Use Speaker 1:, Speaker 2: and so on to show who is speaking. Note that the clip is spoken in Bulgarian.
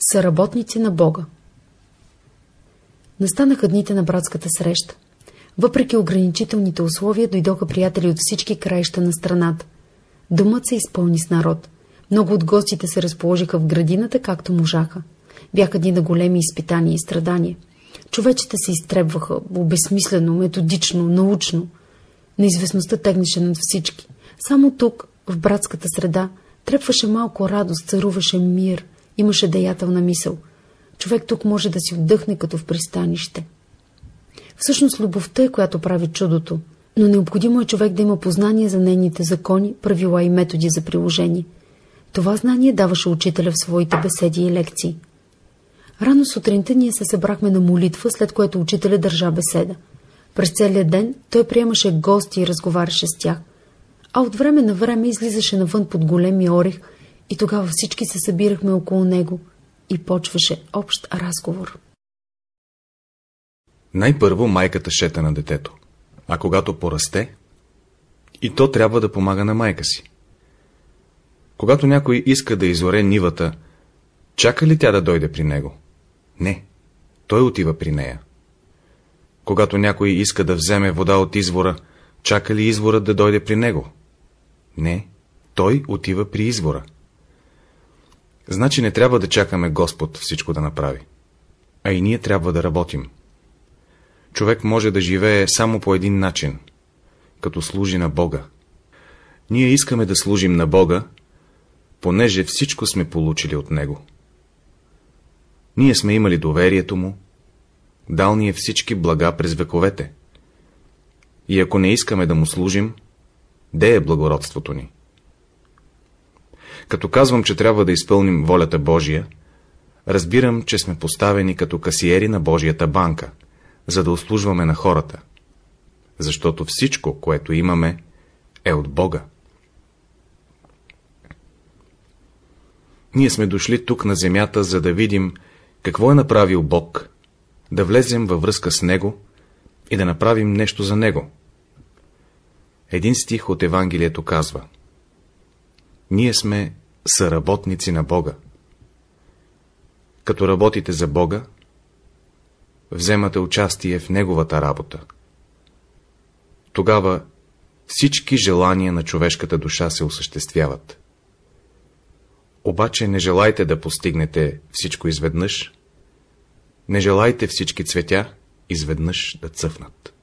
Speaker 1: са работници на Бога. Настанаха дните на братската среща. Въпреки ограничителните условия, дойдоха приятели от всички краища на страната. Домът се изпълни с народ. Много от гостите се разположиха в градината, както можаха. Бяха дни на големи изпитания и страдания. Човечета се изтребваха, обезсмислено, методично, научно. Неизвестността тегнеше над всички. Само тук, в братската среда, трепваше малко радост, царуваше мир, имаше деятелна мисъл. Човек тук може да си отдъхне като в пристанище. Всъщност любовта е, която прави чудото, но необходимо е човек да има познание за нейните закони, правила и методи за приложение. Това знание даваше учителя в своите беседи и лекции. Рано сутринта ние се събрахме на молитва, след което учителя държа беседа. През целия ден той приемаше гости и разговаряше с тях. А от време на време излизаше навън под големия орех и тогава всички се събирахме около него и почваше общ разговор.
Speaker 2: Най-първо майката шета на детето, а когато порасте, и то трябва да помага на майка си. Когато някой иска да изоре нивата, чака ли тя да дойде при него? Не, той отива при нея. Когато някой иска да вземе вода от извора, чака ли изворът да дойде при него? Не, той отива при извора. Значи не трябва да чакаме Господ всичко да направи. А и ние трябва да работим. Човек може да живее само по един начин, като служи на Бога. Ние искаме да служим на Бога, понеже всичко сме получили от Него. Ние сме имали доверието Му, дал ни е всички блага през вековете. И ако не искаме да Му служим, де е благородството ни? Като казвам, че трябва да изпълним волята Божия, разбирам, че сме поставени като касиери на Божията банка, за да услужваме на хората, защото всичко, което имаме, е от Бога. Ние сме дошли тук на земята, за да видим какво е направил Бог, да влезем във връзка с Него и да направим нещо за Него. Един стих от Евангелието казва Ние сме съработници на Бога. Като работите за Бога, вземате участие в Неговата работа. Тогава всички желания на човешката душа се осъществяват. Обаче не желайте да постигнете всичко изведнъж, не желайте всички цветя изведнъж да цъфнат.